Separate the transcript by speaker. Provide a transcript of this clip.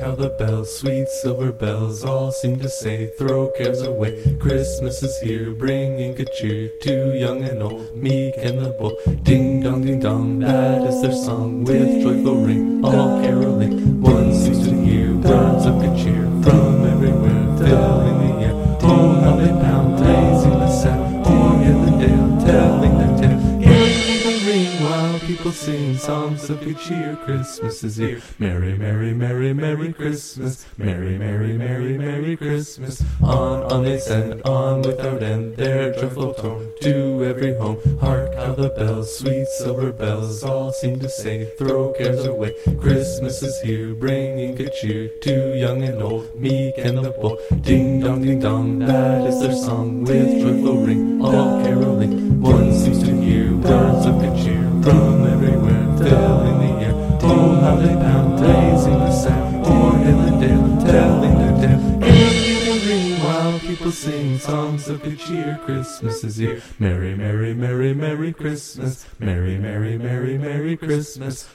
Speaker 1: how the bells, sweet silver bells, all seem to say, Throw cares away. Christmas is here, bringing good cheer to young and old, meek and the bold. Ding dong, ding dong, that is their song with joyful ring, all caroling. One seems to hear words of good cheer from everywhere, filling the air. Oh, how they pound, raising the sound, o'er hill and dale, telling people sing songs of good cheer. Christmas is here. Merry, merry, merry, merry Christmas. Merry, merry, merry, merry Christmas. On, on they send, on without end, their joyful tone to every home. Hark how the bells, sweet silver bells, all seem to say, Throw cares away. Christmas is here, bringing good cheer to young and old, meek and the bold. Ding dong, ding dong, that is their song with joyful ring, all caroling. They pound, raising the sound, hill and dale, telling their tale. The ring while people sing songs of good cheer. Christmas is here. Merry, merry, merry, merry Christmas. Merry, merry, merry, merry Christmas.